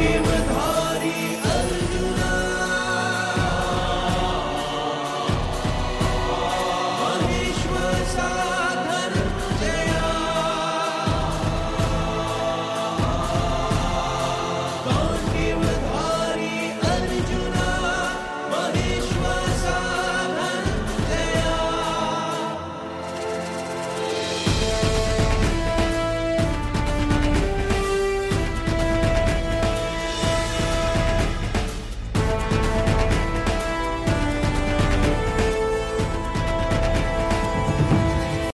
be with